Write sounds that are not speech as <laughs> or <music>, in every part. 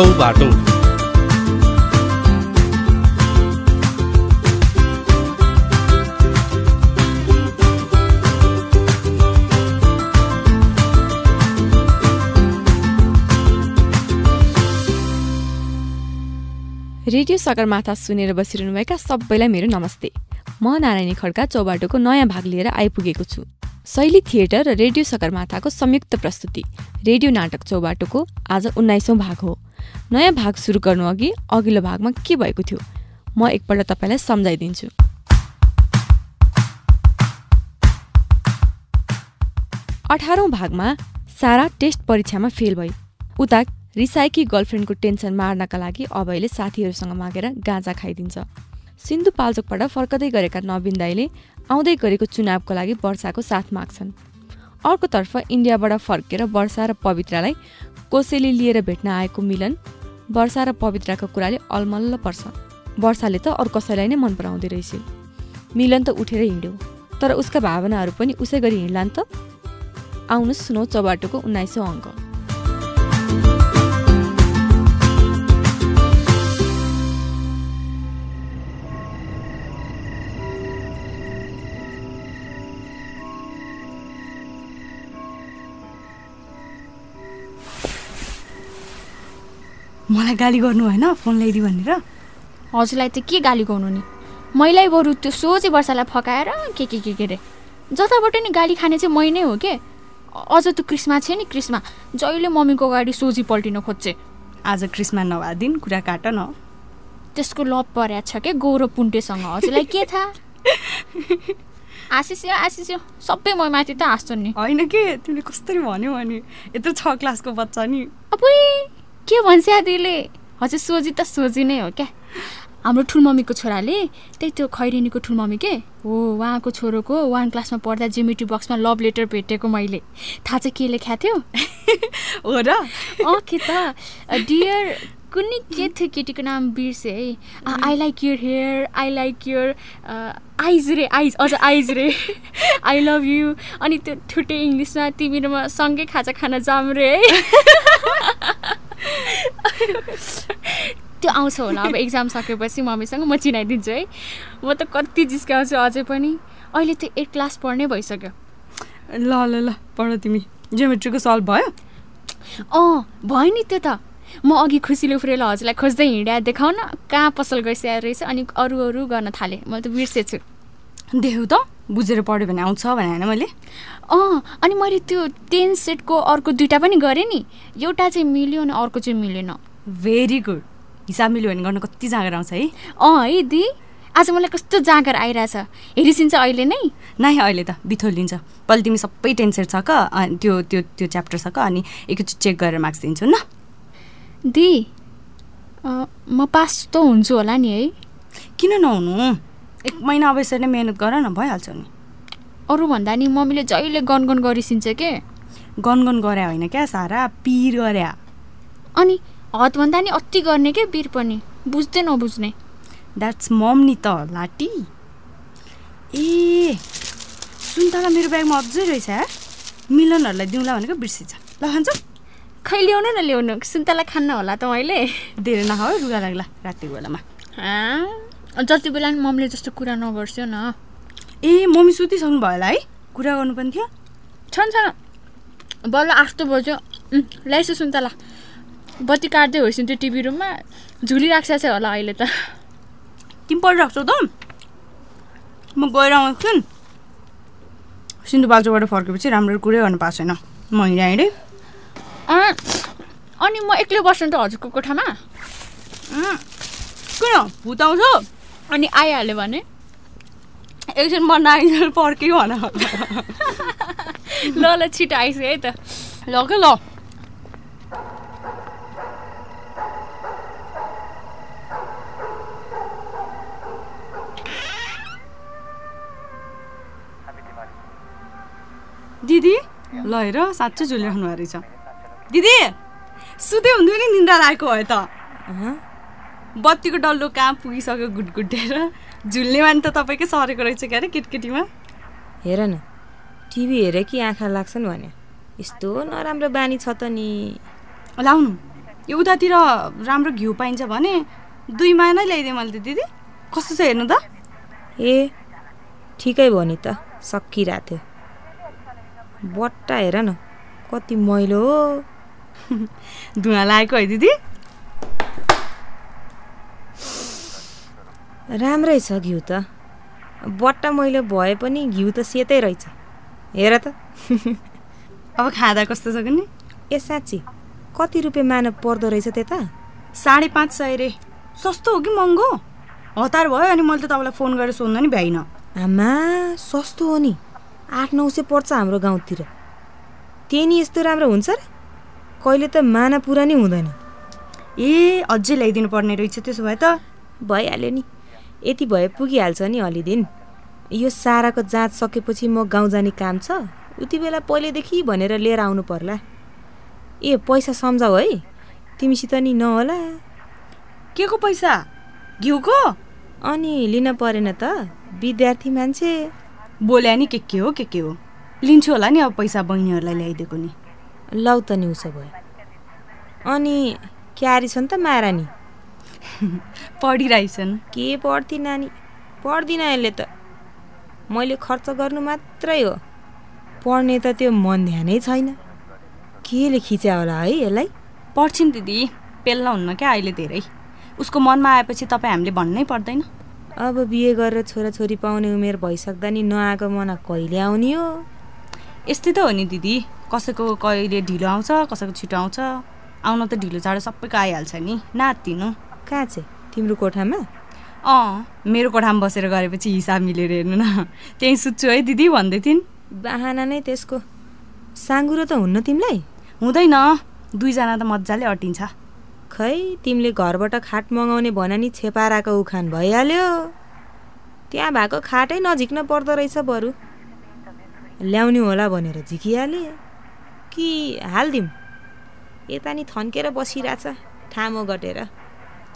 Chaubato radio Sagarmatha सुनेर बसिरहनुभएका सबैलाई मेरो नमस्ते। म नारायणी खड्का चौबाटोको नयाँ भाग लिएर आइपुगेको छु। शैली थिएटर र रेडियो सगरमाथाको संयुक्त प्रस्तुति रेडियो नाटक चौबाटोको आज उन्नाइसौँ भाग हो। नयाँ भाग सुरु गर्नु अघि अघिल्लो भागमा के भएको थियो? म एकपल्ट तपाईँलाई सम्झाइदिन्छु। अठारौँ भागमा सारा टेस्ट परीक्षामा फेल भई। उता रिसाएकी गर्लफ्रेन्डको टेन्सन मार्नका लागि अभयले साथीहरूसँग मागेर गाँजा खाइदिन्छ। सिन्धुपाल्चोकबाट फर्कदै गरेका नवीन दाईले आउँदै गरेको चुनावको लागि वर्षाको साथ माग्छन्। अर्कोतर्फ इन्डियाबाट फर्केर वर्षा र पवित्रालाई कोसेली लिएर भेट्न आएको मिलन वर्षा र पवित्राको कुराले अलमल्ल पर्छ। वर्षाले त अरू कसैलाई नै मन पराउँदै रहेछ। मिलन त उठेर हिँड्यो तर उसका भावनाहरू पनि उसै गरी हिँड्ला नि त। आउनुहोस् सुनौ चौबाटोको उन्नाइसौँ अङ्क। मलाई गाली गर्नु होइन? फोन ल्याइदियो भनेर। हजुरलाई त के गाली गर्नु नि? मैलाई बरु त्यो सोझै वर्षालाई फकाएर के के के के रे? जताबाट नि गाली खाने चाहिँ मै नै हो के? अझ त्यो क्रिस्मा छ नि क्रिस्मा। जहिले मम्मीको अगाडि सोझी पल्टिन खोज्छे। आज क्रिस्मा नभए दिन कुरा काट न। त्यसको लप परेको छ के? गौरव पुन्टेसँग। हजुरलाई के थाहा <laughs> आशिष यो आशिष यो। सबै मै माथि त हाँस्छन् नि। होइन के? तिमीले कस्तरी भन्यो भने यत्रो छ क्लासको बच्चा नि। अब के भन्छ दिदीले हजुर सोझी त सोझी नै हो क्या। हाम्रो ठुलमम्मीको छोराले त्यही त्यो खैरेनीको ठुलमम्मी के? हो उहाँको छोरोको वान क्लासमा पढ्दा जिमेट्री बक्समा लभ लेटर भेटेको मैले। थाहा चाहिँ के लेखाएको थियो? <laughs> हो र? अँ के त? डियर कुनै के थियो केटीको नाम बिर्से है? I like your hair I like your eyes रे आइज अझ आइज रे। आई लभ यु अनि त्यो ठुटे इङ्ग्लिसमा तिमी र म सँगै खाजा खान जाऊँ रे है? <laughs> <laughs> त्यो आउँछ होला। अब एक्जाम सकेपछि मम्मीसँग म चिनाइदिन्छु है। म त कति जिस्काउँछु अझै पनि। अहिले त एट क्लास पढ्ने भइसक्यो। ल ल ल पढ तिमी। जियोमेट्रीको सल्भ भयो? अँ भयो नि त्यो त। म अघि खुसीले उफ्रेर हजुरलाई खोज्दै हिँड्या देखाउन कहाँ पसल गइसकेको रहेछ अनि अरू अरू गर्न थालेँ। मैले त बिर्सेछु। देऊ त। बुझेर पढ्यो भने आउँछ भने होइन मैले? अँ अनि मैले त्यो टेन सेटको अर्को दुइटा पनि गरेँ नि। एउटा चाहिँ मिल्यो अनि अर्को चाहिँ मिलेन। भेरी गुड हिसाब मिल्यो भने गर्न कति जाँगर आउँछ है? अँ है दि। आज मलाई कस्तो जाँगर आइरहेछ। हेरिसिन्छ अहिले नै। नै अहिले त बिथोल लिन्छ पहिले तिमी सबै टेन सेट छ क त्यो त्यो त्यो च्याप्टर छ क अनि एकैचोटि चेक गरेर मार्क्स दिन्छु न। दि म पास त हुन्छु होला नि है। किन नहुनु? एक महिना अब यसरी नै मिहिनेत गर न भइहाल्छ नि। अरू भन्दा नि मम्मीले जहिले गनगन गरिसिन्छ के? गनगन गरे होइन क्या सारा पिर गरे। अनि हदभन्दा नि अति गर्ने के बिर पनि? बुझ्दै नबुझ्ने। द्याट्स मम नि त लाटी। ए सुन्तला मेरो ब्यागमा अझै रहेछ मिलनहरूलाई दिउँला भनेको बिर्सिन्छ। ल खान्छ। खै ल्याउनु न ल्याउनु? सुन्तला खान्न होला त मैले। धेरै नखाऊ रुगा लाग्ला रातिको बेलामा। जति बेला नि मम्मीले जस्तो कुरा नगर्छ्यो न। ए मम्मी सुतिसक्नु भयो होला है? कुरा गर्नु पनि थियो? छन् छन्। बल्ल आठ बज्यो। ल्याइसु सुन्तला। बत्ती काट्दै होइसिन् त्यो टिभी रुममा। झुलिराख्छ चाहिँ होला अहिले त। तिमी पढिराख्छौ त? म गएर आउँछु सिन्धुपाल्चोबाट फर्केपछि राम्रो कुरै गर्नु पाएको छैन। म हिँडेँ हिँडेँ अनि म एक्लै बस्नु त हजुरको कोठामा? किन? भूत आउँछ? अनि आइहाल्यो भने? एकछिन म नाइजल पर्क्यो भन ल ल छिटो आइसक्यो है त। ल के ल। दिदी ल हेर साँच्चै झुलिराख्नु भएको रहेछ। दिदी सुते हुन्थ्यो नि निन्द्रा लागेको भयो त। बत्तीको डल्लो कहाँ पुगिसक्यो गुटगुटेर? झुल्ने माने त तपाईँकै सरेको रहेछ क्या अरे केटकेटीमा? हेर न टिभी हेरे कि आँखा लाग्छन् भने? यस्तो नराम्रो बानी छ त नि। लाउनु यो उतातिर राम्रो घिउ पाइन्छ भने दुईमा नै ल्याइदिएँ मैले त दिदी। कस्तो छ हेर्नु त? ए ठिकै भयो नि त। सकिरहेको थियो। बट्टा हेर न कति मैलो हो। <laughs> धुवा लागेको है दिदी। राम्रै छ घिउ त। बट्टा मैलो भए पनि घिउ त सेतै रहेछ। हेर त। अब खाँदा कस्तो छ नि ए साँच्ची कति रुपियाँ मानव पर्दो रहेछ त्यता? साढे पाँच सय रे। सस्तो हो कि महँगो? हतार भयो अनि मैले त तपाईँलाई फोन गरेर सोध्न नि भ्याइनँ। आमा सस्तो हो नि। आठ नौ सय पर्छ हाम्रो गाउँतिर। त्यही नि यस्तो राम्रो हुन्छ र। कहिले त माना पुरा नै हुँदैन। ए अझै ल्याइदिनु पर्ने रहेछ त्यसो भए त। भइहाल्यो नि। यति भए पुगिहाल्छ नि अलि दिन यो साराको जाँच सकेपछि म गाउँ जाने काम छ। उति बेला पहिल्यैदेखि भनेर लिएर आउनु पर्ला। ए पैसा सम्झाऊ है। तिमीसित नि नहोला। के को पैसा? घिउको? अनि लिन परेन त। विद्यार्थी मान्छे। बोल्या नि के के हो के के हो? लिन्छु होला नि अब पैसा बहिनीहरूलाई ल्याइदिएको नि। लौ त नि उसो भयो। अनि क्यारी छन् त महारानी <laughs> पढिरहेछन्। के पढ्थी नानी पढ्दिनँ यसले त। मैले खर्च गर्नु मात्रै हो। पढ्ने त त्यो मन ध्यानै छैन। केले खिच्या होला है यसलाई? पढ्छिन् दिदी पेल्न हुन्न क्या अहिले धेरै। उसको मनमा आएपछि तपाईँ हामीले भन्नै पर्दैन। अब बिहे गरेर छोराछोरी पाउने उमेर भइसक्दा नि नआएको मना कहिले आउने हो? यस्तै त हो नि दिदी। कसैको कहिले ढिलो आउँछ कसैको छिटो आउँछ। आउन त ढिलो चाँडो सबैको आइहाल्छ नि। नातिनु कहाँ चाहिँ तिम्रो कोठामा? अँ मेरो कोठामा बसेर गरेपछि हिसाब मिलेर हेर्नु न। त्यहीँ सुत्छु है दिदी भन्दै थिइन् बाहना नै त्यसको। साङ्गुरो त हुन्न तिमीलाई? हुँदैन। दुईजना त मजाले अटिन्छ। खै तिमीले घरबाट खाट मगाउने भन नि छेपाराको उखान भइहाल्यो। त्यहाँ भएको खाटै नजिक्न पर्दो रहेछ बरु। ल्याउने होला भनेर झिकिहाले। कि हालिदिउँ? यता नि थन्केर बसिरहेछ ठामो गटेर।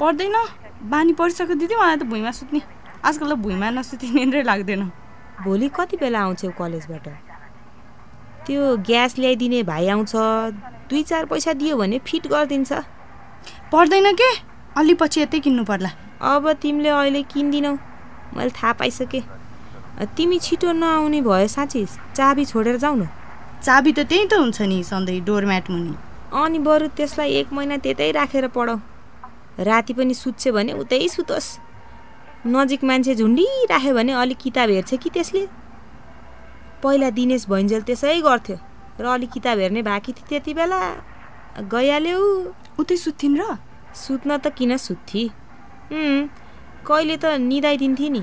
पर्दैन। बानी परिसक्यो दिदी मलाई त भुइँमा सुत्ने। आजकल त भुइँमा नसुति निन्द्रै लाग्दैन। भोलि कति बेला आउँछौ कलेजबाट? त्यो ग्यास ल्याइदिने भाइ आउँछ दुई चार पैसा दियो भने फिट गरिदिन्छ। पर्दैन के? अलि पछि यतै किन्नु पर्ला। अब तिमीले अहिले किन्दिनौ। मैले थाहा पाइसकेँ। तिमी छिटो नआउने भयो साँच्ची चाबी छोडेर जाऊ न। चाबी त त्यही त हुन्छ नि सधैँ डोरम्याट मुनि। अनि बरु त्यसलाई एक महिना त्यतै राखेर पढाउ राति पनि सुत्छ भने उतै सुतोस्। नजिक मान्छे झुन्डिराख्यो भने अलिक किताब हेर्छ कि त्यसले? पहिला दिनेश भैन्जेल त्यसै गर्थ्यो र अलिक किताब हेर्ने बाँकी थियो त्यति बेला। गइहाल्यौ उतै सुत्थिन् र? सुत्न त किन सुत्थी? कहिले त निदाइदिन्थे नि।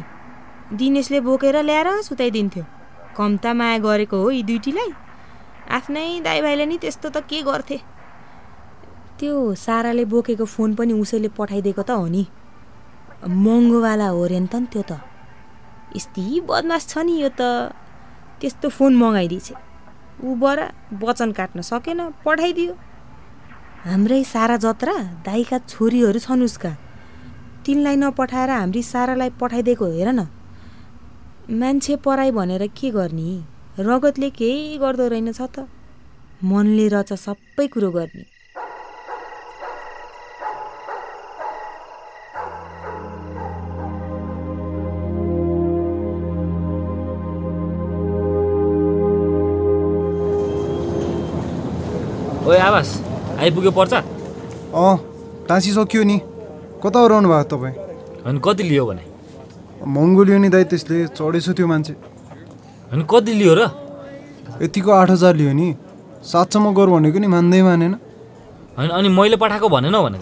दिनेशले बोकेर ल्याएर सुताइदिन्थ्यो। कम्ता माया गरेको हो यी दुइटीलाई आफ्नै दाइभाइले नि त्यस्तो त के गर्थे? त्यो साराले बोकेको फोन पनि उसैले पठाइदिएको त हो नि। महँगोवाला हो रे नि त नि त्यो त। यस्तै बदमास छ नि यो त। त्यस्तो फोन मगाइदिएछ ऊबाट वचन काट्न सकेन पठाइदियो। हाम्रै सारा जत्रा दाइका छोरीहरू छन् उसका। तिनलाई नपठाएर हाम्री सारालाई पठाइदिएको हेर न। मान्छे पराई भनेर के गर्ने? रगतले केही गर्दो रहेनछ त। मनले रच सबै कुरो गर्ने। ओए आवास आइपुग्यो पर्छ अँ टाँसिसक्यो नि। कता रहनु भएको तपाईँ? अनि कति लियो भने? महँगो लियो नि दाइ त्यसले चढेछ त्यो मान्छे। अनि कति लियो र? यतिको आठ हजार लियो नि। सातसम्म गर भनेको नि मान्दै मानेन। अनि अनि मैले पठाएको भनेन भने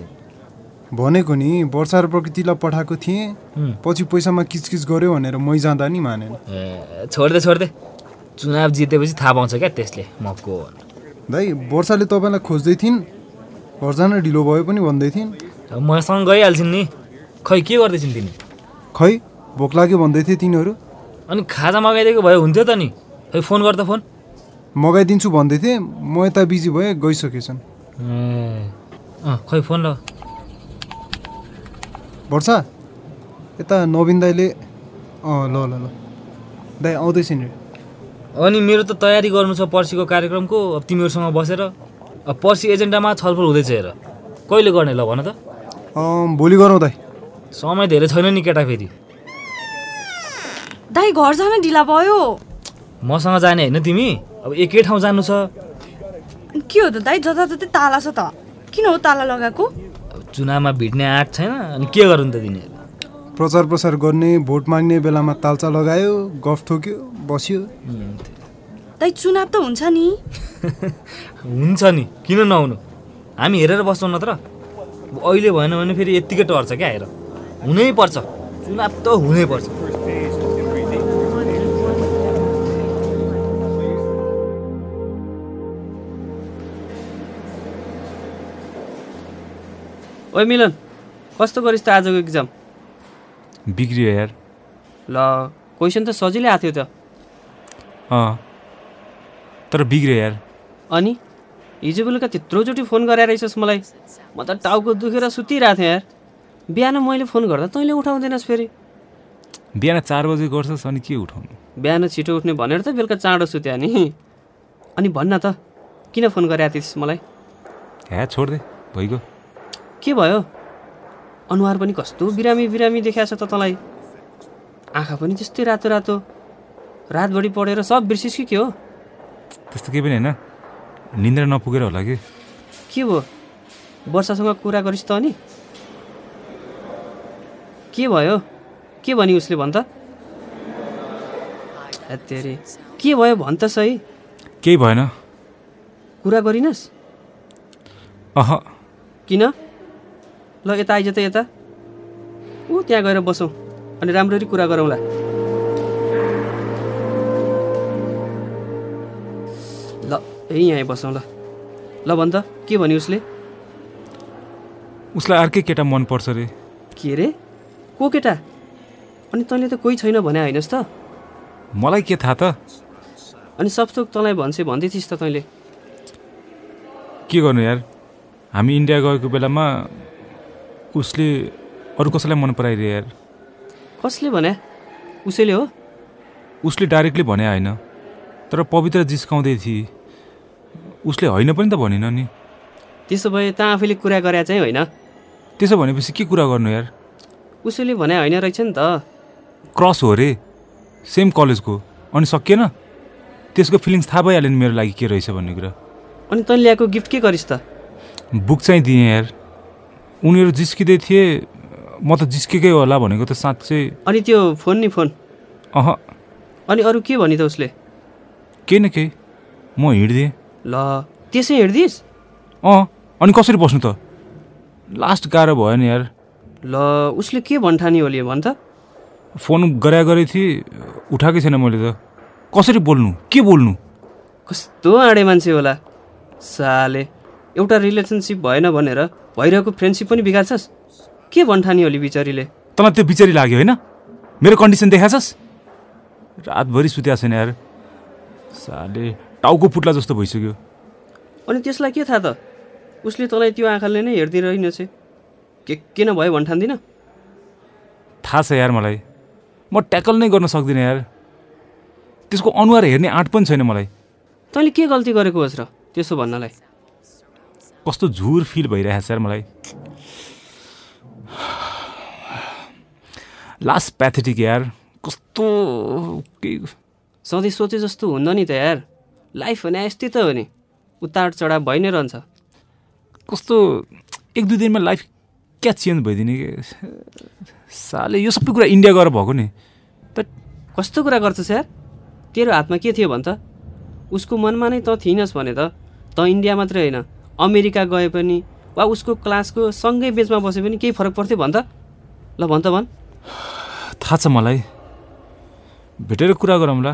भनेको नि वर्षा र प्रकृतिलाई पठाएको थिएँ। पछि पैसामा किचकिच गऱ्यो भनेर मै जाँदा नि मानेन। ए छोडिदे छोडिदे। चुनाव जितेपछि थाहा पाउँछ क्या त्यसले मको दाइ वर्षाले तपाईँलाई खोज्दै थिइन्? घर जान ढिलो भयो पनि भन्दै थिइन्? मसँग गइहाल्छन् नि। खै के गर्दैछन् तिमी खै भोक लाग्यो भन्दै थिए तिनीहरू? अनि खाजा मगाइदिएको भए हुन्थ्यो त नि। खै फोन गर्दा फोन? मगाइदिन्छु भन्दै थिएँ। म यता बिजी भएँ गइसकेछन्। ए अँ खै फोन ल। वर्षा यता नवीन दाइले अँ ल ल ल। दाइ आउँदैछ नि अनि मेरो त तयारी गर्नु छ पर्सिको कार्यक्रमको। अब तिमीहरूसँग बसेर अब पर्सि एजेन्डामा छलफल हुँदैछ हेर। कहिले गर्ने ल भन त। अँ, भोलि गरौँ दाइ। समय धेरै छैन नि केटा फेरि। दाई घर जान ढिला भयो। मसँग जाने होइन तिमी? अब एकै ठाउँ जानु छ। के हो त दाई जताततै ताला छ त। किन हो ताला लगाएको? अब चुनावमा भिड्ने आँट छैन। अनि के गरौँ त तिनीहरू प्रचार प्रसार गर्ने भोट माग्ने बेलामा तालचा लगायो गफ थोक्यो बस्यो। दाई चुनाव त हुन्छ नि। <laughs> हुन्छ नि। किन नहुनु? हामी हेरेर बस्छौँ नत्र अहिले भएन भने फेरि यत्तिकै टर्छ क्या हेर। हुनै पर्छ। चुनाव त हुनै पर्छ। ओइ मिलन कस्तो गरिस् त आजको इक्जाम बिग्रियो यार। ल क्वेसन त सजिलै आएको थियो त। अँ तर बिग्रियो यार। अनि? हिजो बेलुका त्यत्रोचोटि फोन गराएर रहेछस् मलाई। म त टाउको दुखेर सुतिरहेको थिएँ यार। बिहान मैले फोन गर्दा तैँले उठाउँदैनस् फेरि। बिहान चार बजे गर्छस् अनि के उठाउनु? बिहान छिटो उठ्ने भनेर त बेलुका चाँडो सुत्या नि। अनि भन्न त किन फोन गरेका थिइस् मलाई? ह्या छोड्दे भइगयो। के भयो? अनुहार पनि कस्तो बिरामी बिरामी देखाएको छ त तँलाई। आँखा पनि त्यस्तै रातो रातो। रातभरि पढेर सब बिर्सिस् कि के हो? त्यस्तो केही पनि होइन। निन्द्रा नपुगेर होला कि? के भयो? वर्षासँग कुरा गरिस् त अनि। के भयो? के भने उसले भन् त? हेत्तेरी के भयो भन् त सही? केही भएन। कुरा गरिनस्? अह। किन? ल यता आइज त यता। ऊ त्यहाँ गएर बसौँ अनि राम्ररी कुरा गरौँला। ल यहीँ यहाँ बसौँ ल। ल भन् त के भन्यो उसले? उसलाई अर्कै केटा मनपर्छ रे। के रे? को केटा? अनि तैँले त कोही छैन भने होइनस् त। मलाई के थाहा त? अनि सबथोक तँलाई भन्छे भन्दै थिइस् त तैँले। के गर्नु यार? हामी इन्डिया गएको बेलामा उसले अरू कसैलाई मन पराइदियो यार? कसले भने? उसैले हो। उसले डाइरेक्टली भने होइन तर पवित्र जिस्काउँदै थिए। उसले होइन पनि त भनेन नि। त्यसो भए त आफैले कुरा गरे चाहिँ होइन। त्यसो भनेपछि के कुरा गर्नु यार? उसैले भने होइन रहेछ नि त। क्रस हो रे। सेम कलेजको अनि सकिएन? त्यसको फिलिङ्स थाहा भइहाल्यो नि मेरो लागि के रहेछ भन्ने कुरा। अनि तैँले ल्याएको गिफ्ट के गरिस् त? बुक चाहिँ दिएँ यार। उनीहरू जिस्किँदै थिए म त जिस्केकै होला भनेको त साँच्चै। अनि त्यो फोन नि फोन? अह। अनि अरू के भनि त उसले? केही न केही। म हिँडिदिएँ। ल त्यसै हिँड्दिस्? अँ अनि कसरी बस्नु त? लास्ट गाह्रो भयो नि यार। ल उसले के भन्ठानी होली भन् त फोन गरा गरे थिएँ उठाएकै छैन मैले त। कसरी बोल्नु? के बोल्नु? कस्तो आँडे मान्छे होला। साले। एउटा रिलेसनसिप भएन भनेर भइरहेको फ्रेन्डसिप पनि बिगार्छस्? के भन्ठानी होली बिचरीले? तँलाई त्यो बिचरी लाग्यो होइन? मेरो कन्डिसन देखाएछस्? रातभरि सुत्या छैन यार। साले टाउको फुट्ला जस्तो भइसक्यो। अनि त्यसलाई के थाहा त? उसले तँलाई त्यो आँखाले नै हेरिदिरहेनछ के किन भयो भन्ठान्दिनँ? थाहा छ यार मलाई। म ट्याकल नै गर्न सक्दिनँ यार। त्यसको अनुहार हेर्ने आँट पनि छैन मलाई। तैँले के गल्ती गरेको होस् र त्यसो भन्नलाई? कस्तो झुर फिल भइरहेको छ यार मलाई। लास्ट प्याथेटिक यार कस्तो के- सधैँ सोचे जस्तो हुन्न नि त यार। लाइफ भने यस्तै त हो नि। उतार चढाव भइ नै रहन्छ। कस्तो एक दुई दिनमा लाइफ क्या चेन्ज भइदिने कि? साले यो सबै कुरा इन्डिया गएर भएको नि। त कस्तो कुरा गर्छस् यार? तेरो हातमा के थियो भन् त? उसको मनमा नै त थिइनस् भने त। त इन्डिया मात्रै होइन। अमेरिका गए पनि वा उसको क्लासको सँगै बेचमा बसे पनि केही फरक पर्थ्यो भन् त। ल भन् त भन्। थाहा छ मलाई। भेटेर कुरा गरौँला।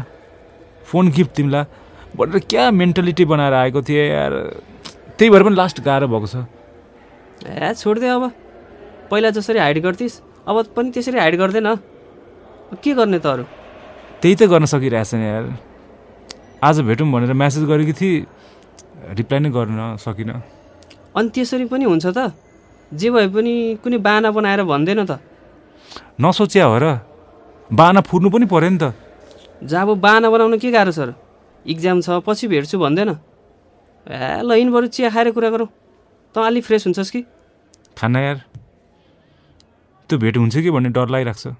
फोन गिफ्ट दिउँला। भनेर क्या मेन्टालिटी बनाएर आएको थिएँ यार। त्यही भएर पनि लास्ट गाह्रो भएको छ। ए छोडिदे अब। पहिला जसरी हाइड गर्थिस् अब पनि त्यसरी हाइड गर्दैन। के गर्ने त अरू? त्यही त गर्न सकिरहेछ नि यार। आज भेटौँ भनेर म्यासेज गरेकी थिएँ। रिप्लाई नै गर्न सकिनँ। अनि त्यसरी पनि हुन्छ त। जे भए पनि कुनै बाना बनाएर भन्दैन त। नसोच्या हो र। बाना फुर्नु पनि पऱ्यो नि त। जब बाना बनाउनु के गाह्रो छ र? इक्जाम छ पछि भेट्छु भन्दैन। ए ल यिन बरु चिया खाएर कुरा गरौँ। त अलि फ्रेस हुन्छस् कि? खाना यार। त्यो भेट हुन्छ कि भन्ने डर लागिरहेको छ।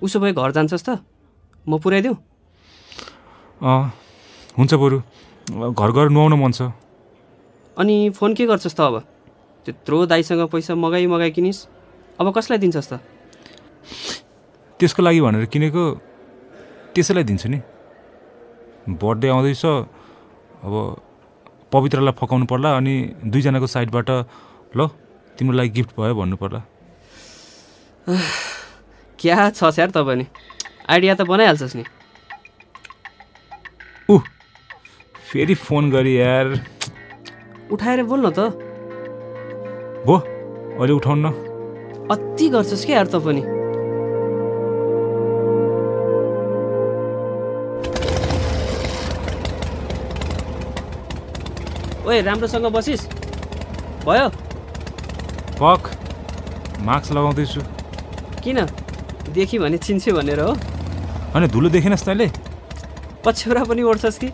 उसो भए घर जान्छस् त। म पुऱ्याइदिउँ। अँ हुन्छ बरु। घर घर नुहाउन मन छ। अनि फोन के गर्छस् त अब? त्यत्रो दाइसँग पैसा मगाइ मगाइ किनिस्। अब कसलाई दिन्छस् त? त्यसको लागि भनेर किनेको त्यसैलाई दिन्छु नि। बर्थडे आउँदैछ अब पवित्रलाई फकाउनु पर्ला अनि दुईजनाको साइडबाट ल तिम्रो लागि गिफ्ट भयो भन्नु पर्ला। क्या छ यार तपाईँ नि आइडिया त बनाइहाल्छस् नि। फेरि फोन गरी यार। उठाएर बोल्न त। भो अहिले उठाउनु। न अति गर्छस् क्या यार त पनि ओए राम्रोसँग बसिस्। भयो। पक मास्क लगाउँदैछु। किन? देखि भने चिन्छु भनेर हो। होइन धुलो देखेनस् तैँले। पछ्यौरा पनि ओढ्छस् कि?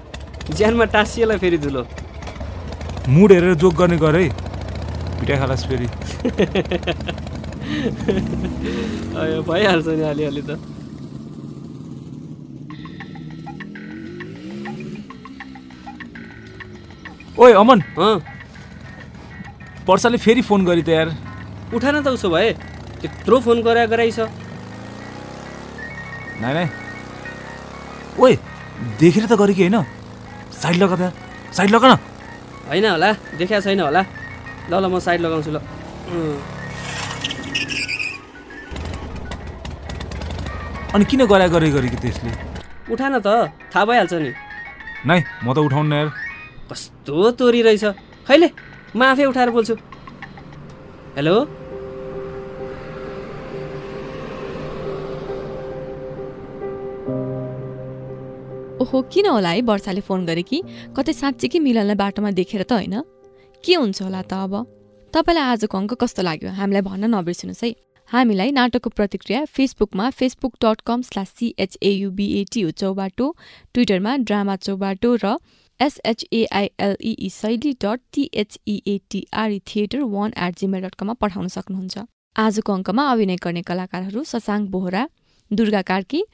ज्यानमा टाँसिएला फेरि धुलो। मुड हेरेर जोक गर्ने गर है। पिटाइ खालास फेरि। भइहाल्छ नि अलिअलि त। ओए अमन! वर्षाले फेरि फोन गरी त यार। उठा न त उसो भए। त्यत्रो फोन गरा गराइछ नाइ नाइ ओए देखेर त गरेँ कि होइन? साइड लगा साइड लगा न। होइन होला देखा छैन होला। ल ल म साइड लगाउँछु ल। अनि किन गरा गरे गरेँ कि त्यसले उठा न त थाहा भइहाल्छ नि। नाइ म त उठाउनु न यार कस्तो तोरी रहेछ। खैले म आफै उठाएर बोल्छु। हेलो? ओहो किन होला है वर्षाले फोन गरे कि? कतै साँच्चीकै मिलनलाई बाटोमा देखेर त होइन? के हुन्छ होला त अब? तपाईँलाई आजको अङ्क कस्तो लाग्यो? हामीलाई भन्न नबिर्सिनुहोस् है। हामीलाई नाटकको प्रतिक्रिया फेसबुकमा फेसबुक डट कम स्ल्यास सिएचएयुबिएटी हो चौबाटो ट्विटरमा ड्रामा चौबाटो र एसएचएआइएलई शैली dot टिएचइएटिआरई theatre one at Gmail dot कममा पठाउन सक्नुहुन्छ। आजको अङ्कमा अभिनय गर्ने कलाकारहरू शशाङ्क बोहरा दुर्गा कार्की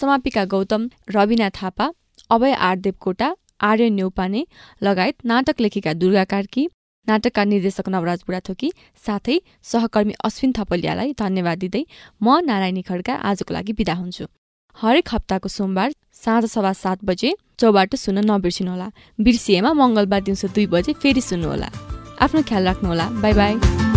समापिका गौतम रविना थापा अभय आर देवकोटा आर्य न्यौपाने लगायत नाटक लेखिका दुर्गा कार्की नाटकका निर्देशक नवराज बुढाथोकी साथै सहकर्मी अश्विन थपलियालाई धन्यवाद दिँदै म नारायणी खड्का आजको लागि बिदा हुन्छु। हरेक हप्ताको सोमबार साँझ सवा सात बजे चौबाटो सुन्न नबिर्सिनुहोला। बिर्सिएमा मङ्गलबार दिउँसो दुई बजे फेरि सुन्नुहोला। आफ्नो ख्याल राख्नुहोला। Bye bye.